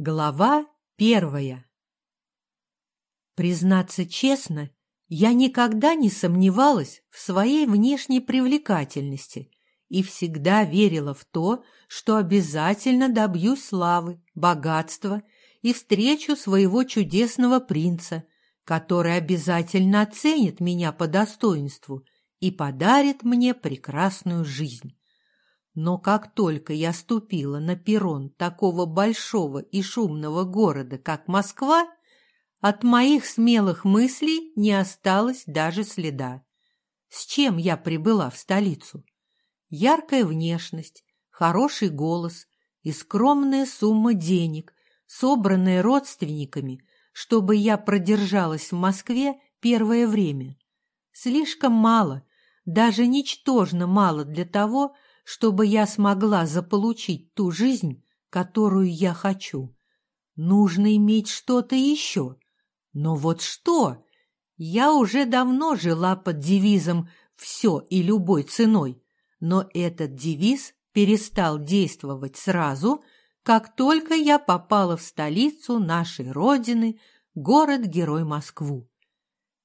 Глава первая Признаться честно, я никогда не сомневалась в своей внешней привлекательности и всегда верила в то, что обязательно добьюсь славы, богатства и встречу своего чудесного принца, который обязательно оценит меня по достоинству и подарит мне прекрасную жизнь. Но как только я ступила на перрон такого большого и шумного города, как Москва, от моих смелых мыслей не осталось даже следа. С чем я прибыла в столицу? Яркая внешность, хороший голос и скромная сумма денег, собранная родственниками, чтобы я продержалась в Москве первое время. Слишком мало, даже ничтожно мало для того, чтобы я смогла заполучить ту жизнь, которую я хочу. Нужно иметь что-то еще. Но вот что? Я уже давно жила под девизом «все и любой ценой», но этот девиз перестал действовать сразу, как только я попала в столицу нашей Родины, город-герой Москву.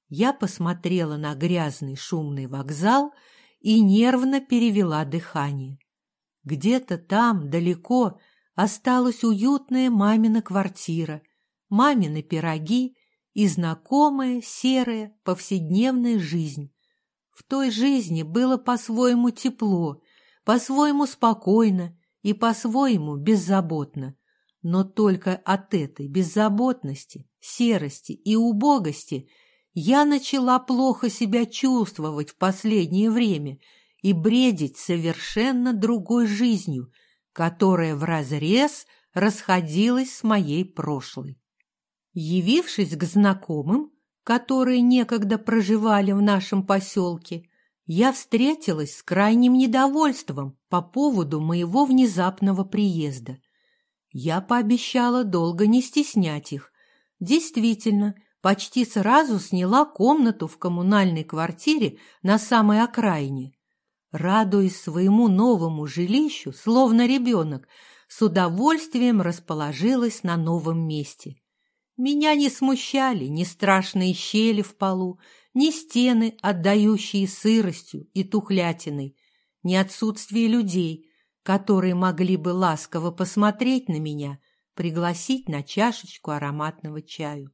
Я посмотрела на грязный шумный вокзал и нервно перевела дыхание. Где-то там, далеко, осталась уютная мамина квартира, мамины пироги и знакомая серая повседневная жизнь. В той жизни было по-своему тепло, по-своему спокойно и по-своему беззаботно. Но только от этой беззаботности, серости и убогости – я начала плохо себя чувствовать в последнее время и бредить совершенно другой жизнью, которая вразрез расходилась с моей прошлой. Явившись к знакомым, которые некогда проживали в нашем поселке, я встретилась с крайним недовольством по поводу моего внезапного приезда. Я пообещала долго не стеснять их. Действительно, почти сразу сняла комнату в коммунальной квартире на самой окраине. Радуясь своему новому жилищу, словно ребенок, с удовольствием расположилась на новом месте. Меня не смущали ни страшные щели в полу, ни стены, отдающие сыростью и тухлятиной, ни отсутствие людей, которые могли бы ласково посмотреть на меня, пригласить на чашечку ароматного чаю.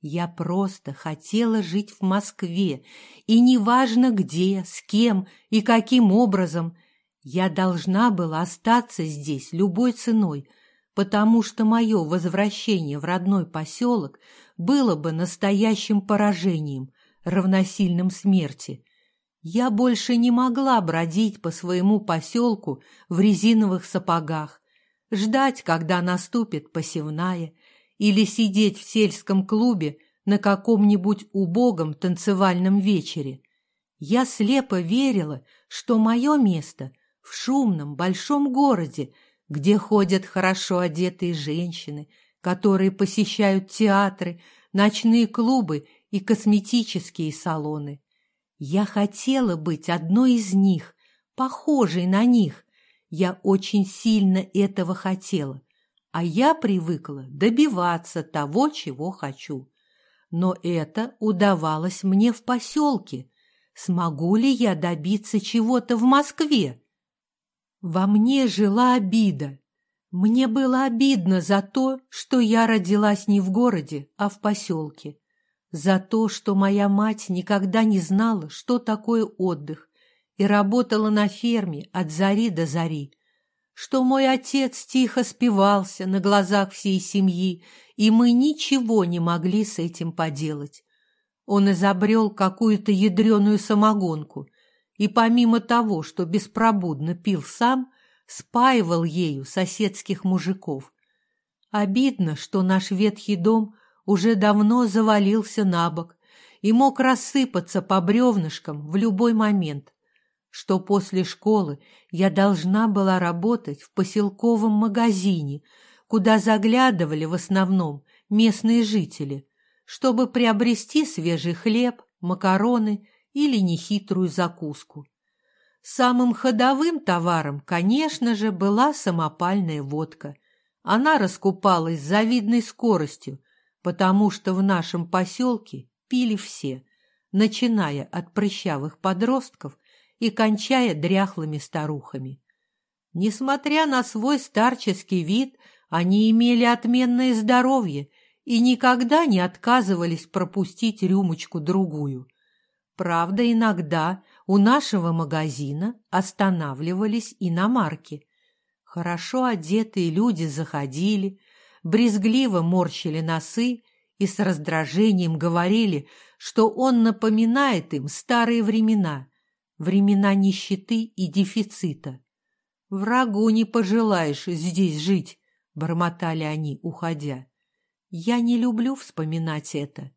Я просто хотела жить в Москве, и неважно где, с кем и каким образом, я должна была остаться здесь любой ценой, потому что мое возвращение в родной поселок было бы настоящим поражением, равносильным смерти. Я больше не могла бродить по своему поселку в резиновых сапогах, ждать, когда наступит посевная, или сидеть в сельском клубе на каком-нибудь убогом танцевальном вечере. Я слепо верила, что мое место в шумном большом городе, где ходят хорошо одетые женщины, которые посещают театры, ночные клубы и косметические салоны. Я хотела быть одной из них, похожей на них. Я очень сильно этого хотела а я привыкла добиваться того, чего хочу. Но это удавалось мне в поселке. Смогу ли я добиться чего-то в Москве? Во мне жила обида. Мне было обидно за то, что я родилась не в городе, а в поселке. За то, что моя мать никогда не знала, что такое отдых, и работала на ферме от зари до зари что мой отец тихо спивался на глазах всей семьи, и мы ничего не могли с этим поделать. Он изобрел какую-то ядреную самогонку, и помимо того, что беспробудно пил сам, спаивал ею соседских мужиков. Обидно, что наш ветхий дом уже давно завалился на бок и мог рассыпаться по бревнышкам в любой момент что после школы я должна была работать в поселковом магазине, куда заглядывали в основном местные жители, чтобы приобрести свежий хлеб, макароны или нехитрую закуску. Самым ходовым товаром, конечно же, была самопальная водка. она раскупалась с завидной скоростью, потому что в нашем поселке пили все, начиная от прыщавых подростков и кончая дряхлыми старухами. Несмотря на свой старческий вид, они имели отменное здоровье и никогда не отказывались пропустить рюмочку-другую. Правда, иногда у нашего магазина останавливались иномарки. Хорошо одетые люди заходили, брезгливо морщили носы и с раздражением говорили, что он напоминает им старые времена, времена нищеты и дефицита. «Врагу не пожелаешь здесь жить», — бормотали они, уходя. «Я не люблю вспоминать это.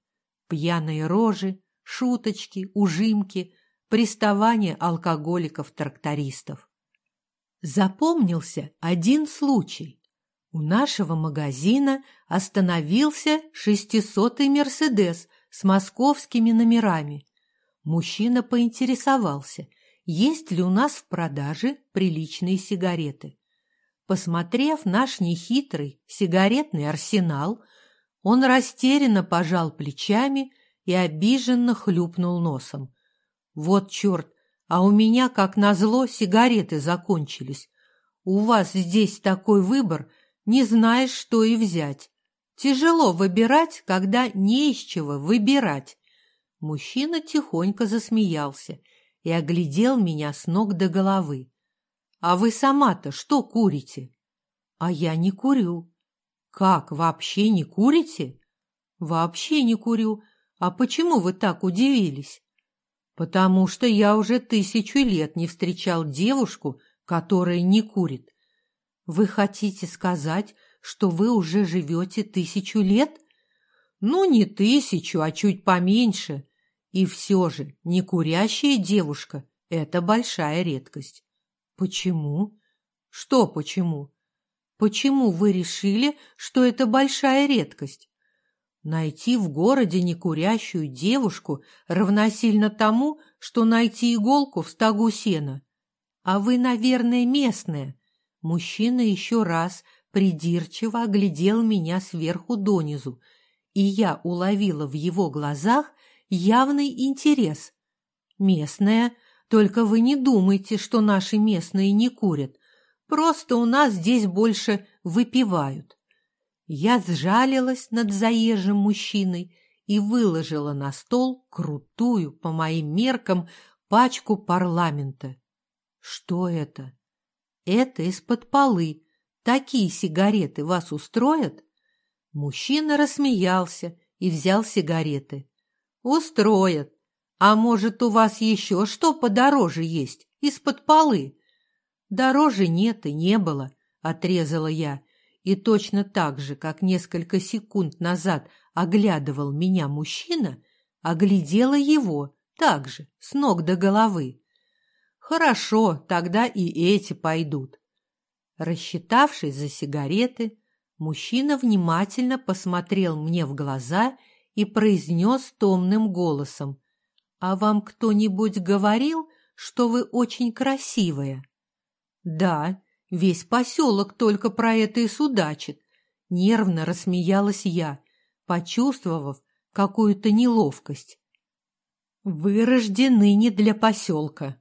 Пьяные рожи, шуточки, ужимки, приставания алкоголиков-трактористов. Запомнился один случай. У нашего магазина остановился шестисотый «Мерседес» с московскими номерами. Мужчина поинтересовался, есть ли у нас в продаже приличные сигареты. Посмотрев наш нехитрый сигаретный арсенал, он растерянно пожал плечами и обиженно хлюпнул носом. «Вот черт! А у меня, как назло, сигареты закончились. У вас здесь такой выбор, не знаешь, что и взять. Тяжело выбирать, когда не из чего выбирать». Мужчина тихонько засмеялся и оглядел меня с ног до головы. «А вы сама-то что курите?» «А я не курю». «Как, вообще не курите?» «Вообще не курю. «А почему вы так удивились?» «Потому что я уже тысячу лет не встречал девушку, которая не курит. Вы хотите сказать, что вы уже живете тысячу лет?» «Ну, не тысячу, а чуть поменьше. И все же некурящая девушка – это большая редкость». «Почему?» «Что почему?» «Почему вы решили, что это большая редкость?» Найти в городе некурящую девушку равносильно тому, что найти иголку в стогу сена. А вы, наверное, местная. Мужчина еще раз придирчиво оглядел меня сверху донизу, и я уловила в его глазах явный интерес. Местная, только вы не думайте, что наши местные не курят. Просто у нас здесь больше выпивают. Я сжалилась над заезжим мужчиной и выложила на стол крутую, по моим меркам, пачку парламента. Что это? Это из-под полы. Такие сигареты вас устроят? Мужчина рассмеялся и взял сигареты. Устроят. А может, у вас еще что подороже есть, из-под полы? Дороже нет и не было, отрезала я и точно так же, как несколько секунд назад оглядывал меня мужчина, оглядела его, так же, с ног до головы. Хорошо, тогда и эти пойдут. Рассчитавшись за сигареты, мужчина внимательно посмотрел мне в глаза и произнес томным голосом. «А вам кто-нибудь говорил, что вы очень красивая?» «Да», Весь поселок только про это и судачит. Нервно рассмеялась я, почувствовав какую-то неловкость. Вы рождены не для поселка.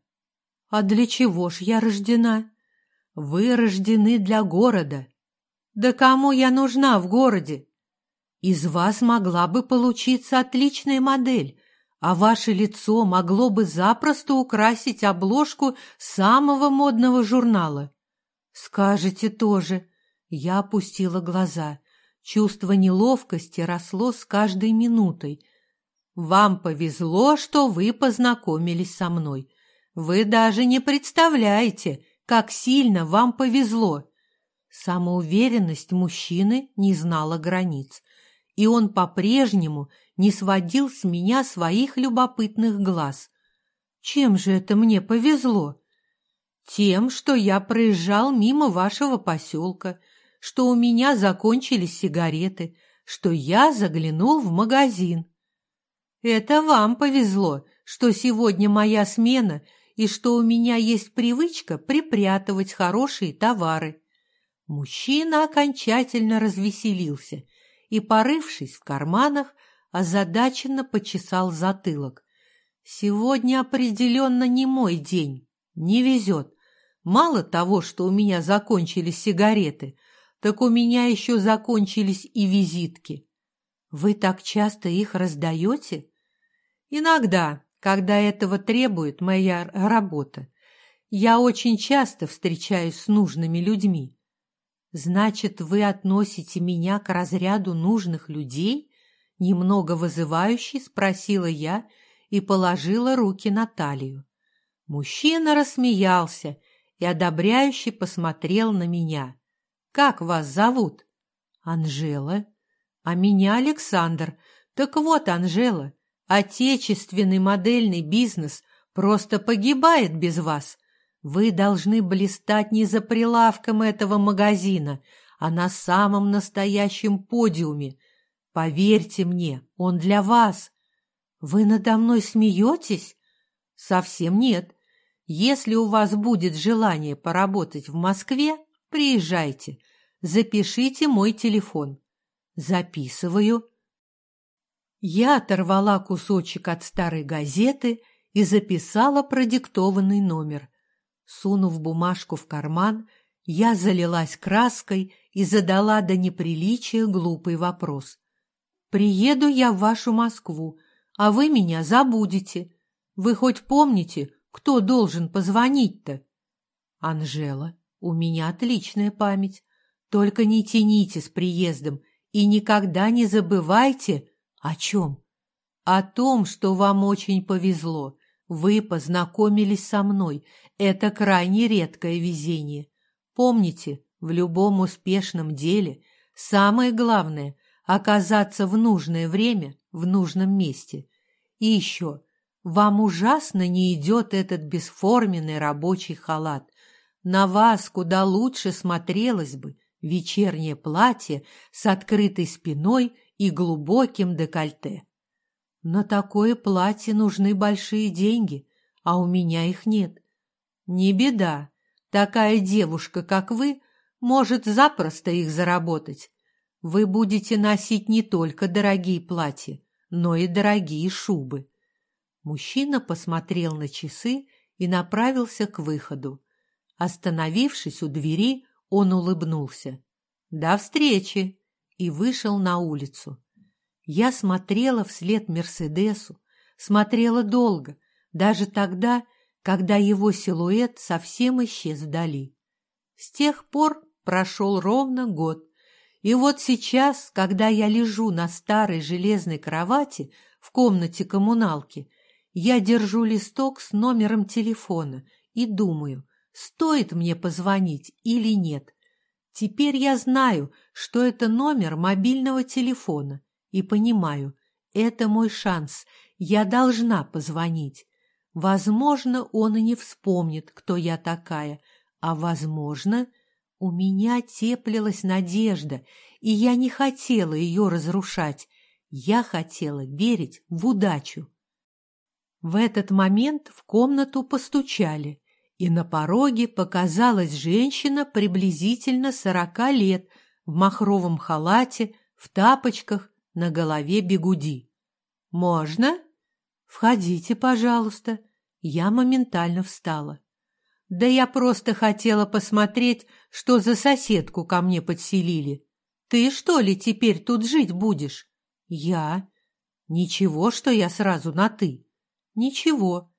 А для чего ж я рождена? Вы рождены для города. Да кому я нужна в городе? Из вас могла бы получиться отличная модель, а ваше лицо могло бы запросто украсить обложку самого модного журнала. «Скажете тоже». Я опустила глаза. Чувство неловкости росло с каждой минутой. «Вам повезло, что вы познакомились со мной. Вы даже не представляете, как сильно вам повезло». Самоуверенность мужчины не знала границ, и он по-прежнему не сводил с меня своих любопытных глаз. «Чем же это мне повезло?» Тем, что я проезжал мимо вашего поселка, что у меня закончились сигареты, что я заглянул в магазин. Это вам повезло, что сегодня моя смена и что у меня есть привычка припрятывать хорошие товары. Мужчина окончательно развеселился и, порывшись в карманах, озадаченно почесал затылок. «Сегодня определенно не мой день. Не везет. Мало того, что у меня закончились сигареты, так у меня еще закончились и визитки. Вы так часто их раздаете? Иногда, когда этого требует моя работа. Я очень часто встречаюсь с нужными людьми. Значит, вы относите меня к разряду нужных людей? Немного вызывающе спросила я и положила руки на талию. Мужчина рассмеялся и одобряюще посмотрел на меня. «Как вас зовут?» «Анжела». «А меня Александр. Так вот, Анжела, отечественный модельный бизнес просто погибает без вас. Вы должны блистать не за прилавком этого магазина, а на самом настоящем подиуме. Поверьте мне, он для вас. Вы надо мной смеетесь? Совсем нет. Если у вас будет желание поработать в Москве, приезжайте. Запишите мой телефон. Записываю. Я оторвала кусочек от старой газеты и записала продиктованный номер. Сунув бумажку в карман, я залилась краской и задала до неприличия глупый вопрос. «Приеду я в вашу Москву, а вы меня забудете. Вы хоть помните, кто должен позвонить-то?» «Анжела, у меня отличная память. Только не тяните с приездом и никогда не забывайте о чем? О том, что вам очень повезло. Вы познакомились со мной. Это крайне редкое везение. Помните, в любом успешном деле самое главное – оказаться в нужное время в нужном месте. И еще, вам ужасно не идет этот бесформенный рабочий халат. На вас куда лучше смотрелось бы вечернее платье с открытой спиной и глубоким декольте. На такое платье нужны большие деньги, а у меня их нет. Не беда, такая девушка, как вы, может запросто их заработать. Вы будете носить не только дорогие платья, но и дорогие шубы. Мужчина посмотрел на часы и направился к выходу. Остановившись у двери, он улыбнулся. «До встречи!» и вышел на улицу. Я смотрела вслед Мерседесу, смотрела долго, даже тогда, когда его силуэт совсем исчез вдали. С тех пор прошел ровно год, и вот сейчас, когда я лежу на старой железной кровати в комнате коммуналки, я держу листок с номером телефона и думаю, стоит мне позвонить или нет. Теперь я знаю, что это номер мобильного телефона, и понимаю, это мой шанс, я должна позвонить. Возможно, он и не вспомнит, кто я такая, а, возможно, у меня теплилась надежда, и я не хотела ее разрушать, я хотела верить в удачу. В этот момент в комнату постучали и на пороге показалась женщина приблизительно сорока лет в махровом халате, в тапочках, на голове бегуди. «Можно?» «Входите, пожалуйста». Я моментально встала. «Да я просто хотела посмотреть, что за соседку ко мне подселили. Ты, что ли, теперь тут жить будешь?» «Я?» «Ничего, что я сразу на «ты». «Ничего.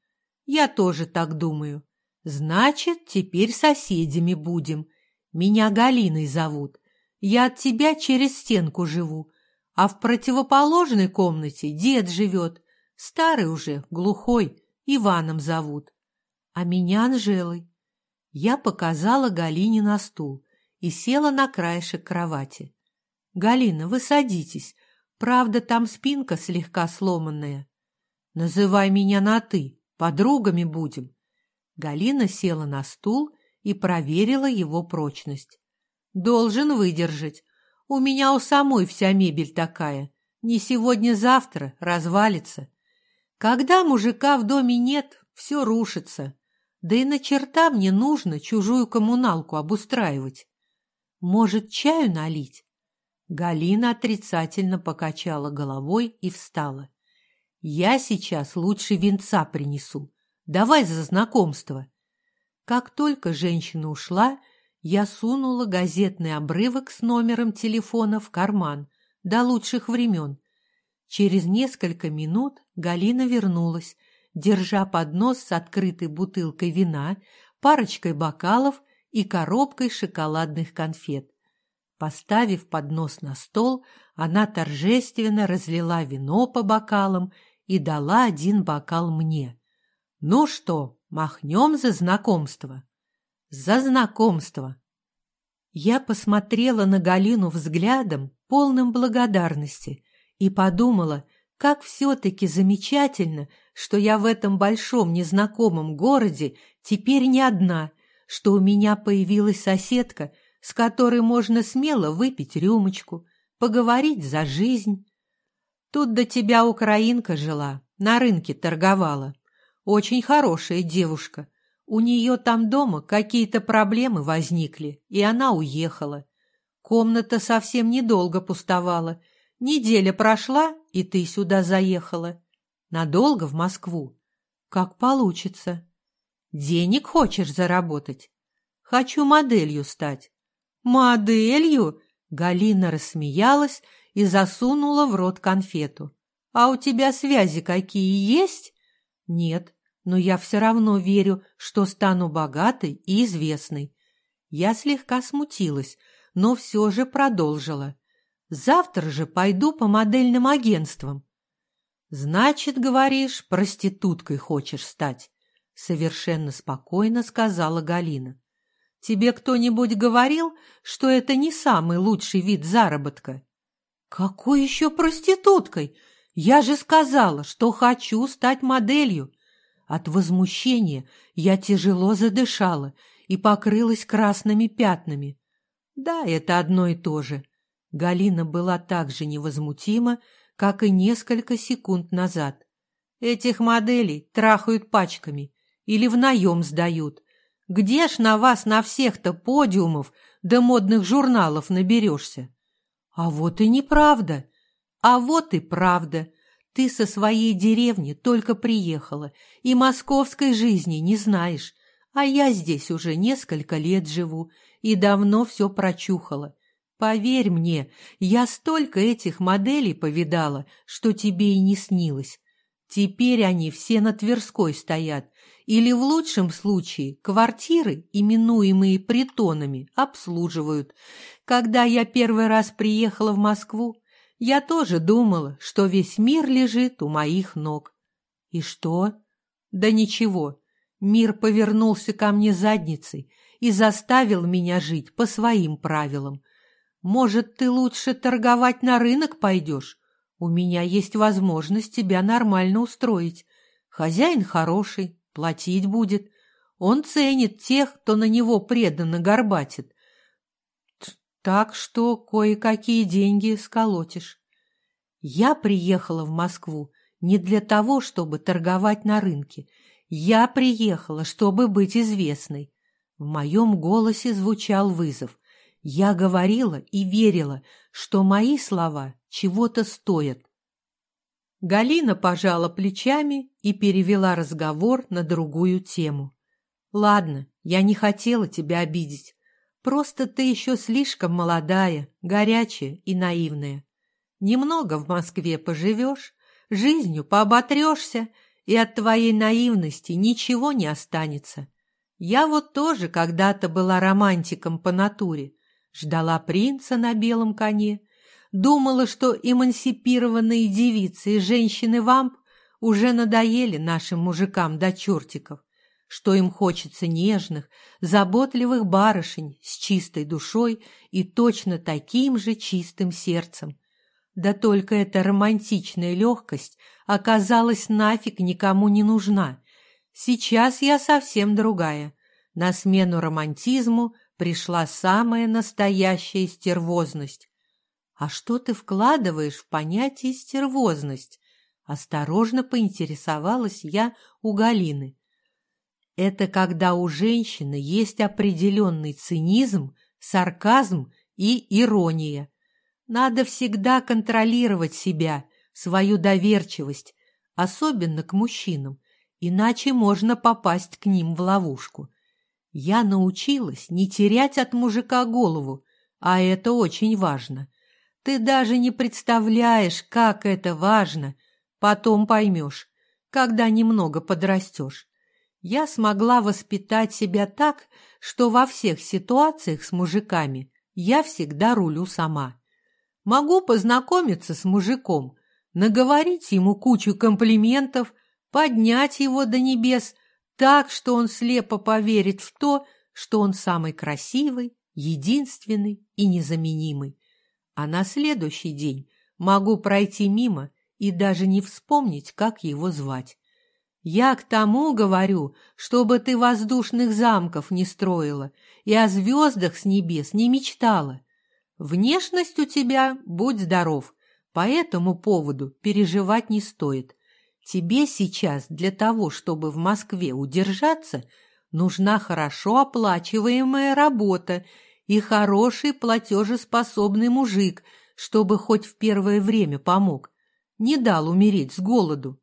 Я тоже так думаю. Значит, теперь соседями будем. Меня Галиной зовут. Я от тебя через стенку живу, а в противоположной комнате дед живет. Старый уже, глухой, Иваном зовут. А меня Анжелой. Я показала Галине на стул и села на краешек кровати. «Галина, вы садитесь. Правда, там спинка слегка сломанная. Называй меня на «ты», подругами будем. Галина села на стул и проверила его прочность. «Должен выдержать. У меня у самой вся мебель такая. Не сегодня-завтра развалится. Когда мужика в доме нет, все рушится. Да и на черта мне нужно чужую коммуналку обустраивать. Может, чаю налить? Галина отрицательно покачала головой и встала. Я сейчас лучше венца принесу. Давай за знакомство. Как только женщина ушла, я сунула газетный обрывок с номером телефона в карман до лучших времен. Через несколько минут Галина вернулась, держа поднос с открытой бутылкой вина, парочкой бокалов и коробкой шоколадных конфет. Поставив поднос на стол, она торжественно разлила вино по бокалам и дала один бокал мне. «Ну что, махнем за знакомство?» «За знакомство!» Я посмотрела на Галину взглядом, полным благодарности, и подумала, как все-таки замечательно, что я в этом большом незнакомом городе теперь не одна, что у меня появилась соседка, с которой можно смело выпить рюмочку, поговорить за жизнь. Тут до тебя украинка жила, на рынке торговала. Очень хорошая девушка. У нее там дома какие-то проблемы возникли, и она уехала. Комната совсем недолго пустовала. Неделя прошла, и ты сюда заехала. Надолго в Москву? Как получится. Денег хочешь заработать? Хочу моделью стать. Моделью? Галина рассмеялась и засунула в рот конфету. «А у тебя связи какие есть?» «Нет, но я все равно верю, что стану богатой и известной». Я слегка смутилась, но все же продолжила. «Завтра же пойду по модельным агентствам». «Значит, говоришь, проституткой хочешь стать?» Совершенно спокойно сказала Галина. «Тебе кто-нибудь говорил, что это не самый лучший вид заработка?» «Какой еще проституткой? Я же сказала, что хочу стать моделью!» От возмущения я тяжело задышала и покрылась красными пятнами. Да, это одно и то же. Галина была так же невозмутима, как и несколько секунд назад. Этих моделей трахают пачками или в наем сдают. Где ж на вас на всех-то подиумов да модных журналов наберешься? А вот и неправда. А вот и правда. Ты со своей деревни только приехала и московской жизни не знаешь. А я здесь уже несколько лет живу и давно все прочухала. Поверь мне, я столько этих моделей повидала, что тебе и не снилось. Теперь они все на Тверской стоят, или в лучшем случае квартиры, именуемые притонами, обслуживают. Когда я первый раз приехала в Москву, я тоже думала, что весь мир лежит у моих ног. И что? Да ничего. Мир повернулся ко мне задницей и заставил меня жить по своим правилам. Может, ты лучше торговать на рынок пойдешь? У меня есть возможность тебя нормально устроить. Хозяин хороший, платить будет. Он ценит тех, кто на него преданно горбатит. Так что кое-какие деньги сколотишь. Я приехала в Москву не для того, чтобы торговать на рынке. Я приехала, чтобы быть известной. В моем голосе звучал вызов. Я говорила и верила, что мои слова чего-то стоят. Галина пожала плечами и перевела разговор на другую тему. «Ладно, я не хотела тебя обидеть. Просто ты еще слишком молодая, горячая и наивная. Немного в Москве поживешь, жизнью пооботрешься, и от твоей наивности ничего не останется. Я вот тоже когда-то была романтиком по натуре, ждала принца на белом коне, думала, что эмансипированные девицы и женщины-вамп уже надоели нашим мужикам до чертиков, что им хочется нежных, заботливых барышень с чистой душой и точно таким же чистым сердцем. Да только эта романтичная легкость оказалась нафиг никому не нужна. Сейчас я совсем другая. На смену романтизму пришла самая настоящая стервозность. А что ты вкладываешь в понятие стервозность? Осторожно поинтересовалась я у Галины. Это когда у женщины есть определенный цинизм, сарказм и ирония. Надо всегда контролировать себя, свою доверчивость, особенно к мужчинам, иначе можно попасть к ним в ловушку. Я научилась не терять от мужика голову, а это очень важно. Ты даже не представляешь, как это важно. Потом поймешь, когда немного подрастешь. Я смогла воспитать себя так, что во всех ситуациях с мужиками я всегда рулю сама. Могу познакомиться с мужиком, наговорить ему кучу комплиментов, поднять его до небес так, что он слепо поверит в то, что он самый красивый, единственный и незаменимый. А на следующий день могу пройти мимо и даже не вспомнить, как его звать. Я к тому говорю, чтобы ты воздушных замков не строила и о звездах с небес не мечтала. Внешность у тебя, будь здоров, по этому поводу переживать не стоит. Тебе сейчас для того, чтобы в Москве удержаться, нужна хорошо оплачиваемая работа и хороший платежеспособный мужик, чтобы хоть в первое время помог, не дал умереть с голоду.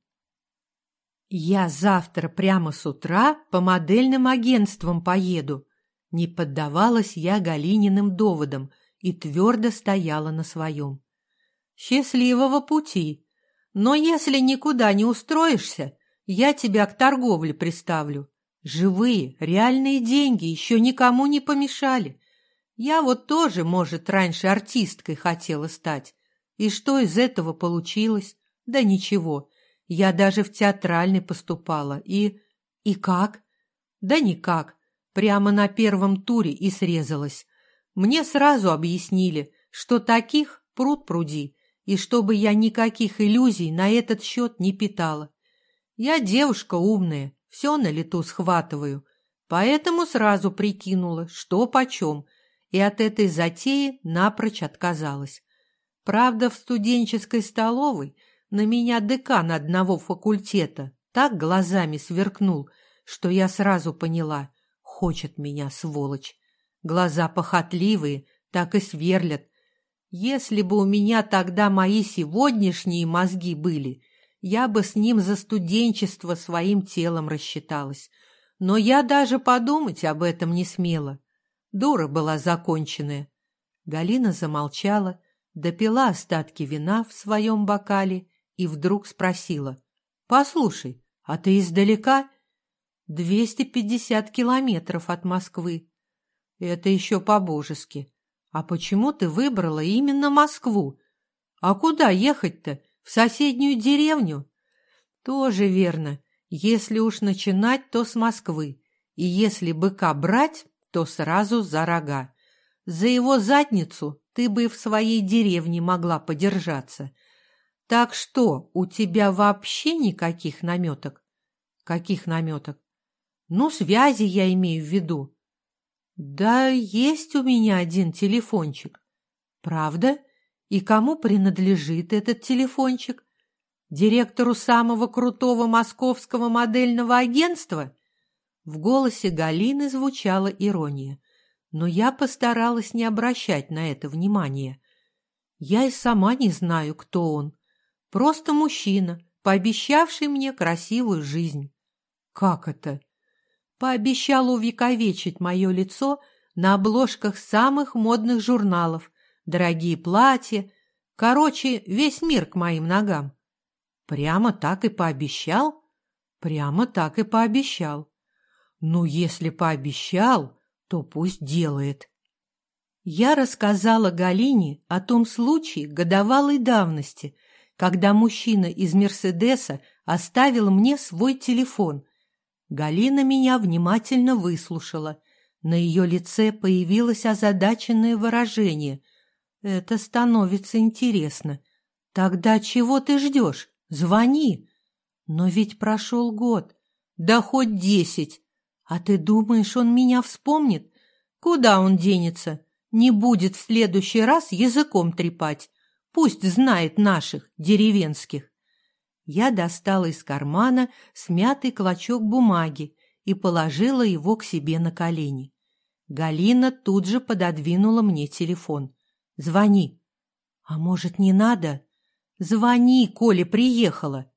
«Я завтра прямо с утра по модельным агентствам поеду». Не поддавалась я Галининым доводам и твердо стояла на своем. «Счастливого пути! Но если никуда не устроишься, я тебя к торговле приставлю. Живые, реальные деньги еще никому не помешали. Я вот тоже, может, раньше артисткой хотела стать. И что из этого получилось? Да ничего. Я даже в театральный поступала. И... И как? Да никак. Прямо на первом туре и срезалась. Мне сразу объяснили, что таких пруд пруди, и чтобы я никаких иллюзий на этот счет не питала. Я девушка умная, все на лету схватываю, поэтому сразу прикинула, что почем, и от этой затеи напрочь отказалась. Правда, в студенческой столовой – на меня декан одного факультета так глазами сверкнул, что я сразу поняла, хочет меня, сволочь. Глаза похотливые, так и сверлят. Если бы у меня тогда мои сегодняшние мозги были, я бы с ним за студенчество своим телом рассчиталась. Но я даже подумать об этом не смела. Дура была законченная. Галина замолчала, допила остатки вина в своем бокале и вдруг спросила. «Послушай, а ты издалека?» «Двести пятьдесят километров от Москвы». «Это еще по-божески. А почему ты выбрала именно Москву? А куда ехать-то? В соседнюю деревню?» «Тоже верно. Если уж начинать, то с Москвы. И если быка брать, то сразу за рога. За его задницу ты бы в своей деревне могла подержаться. Так что, у тебя вообще никаких наметок? Каких наметок? Ну, связи я имею в виду. Да есть у меня один телефончик. Правда? И кому принадлежит этот телефончик? Директору самого крутого московского модельного агентства? В голосе Галины звучала ирония, но я постаралась не обращать на это внимания. Я и сама не знаю, кто он. Просто мужчина, пообещавший мне красивую жизнь. Как это? Пообещал увековечить мое лицо на обложках самых модных журналов, дорогие платья, короче, весь мир к моим ногам. Прямо так и пообещал? Прямо так и пообещал. Ну, если пообещал, то пусть делает. Я рассказала Галине о том случае годовалой давности – когда мужчина из «Мерседеса» оставил мне свой телефон. Галина меня внимательно выслушала. На ее лице появилось озадаченное выражение. «Это становится интересно. Тогда чего ты ждешь? Звони!» «Но ведь прошел год. Да хоть десять. А ты думаешь, он меня вспомнит? Куда он денется? Не будет в следующий раз языком трепать. Пусть знает наших, деревенских. Я достала из кармана смятый клочок бумаги и положила его к себе на колени. Галина тут же пододвинула мне телефон. «Звони». «А может, не надо?» «Звони, Коля приехала».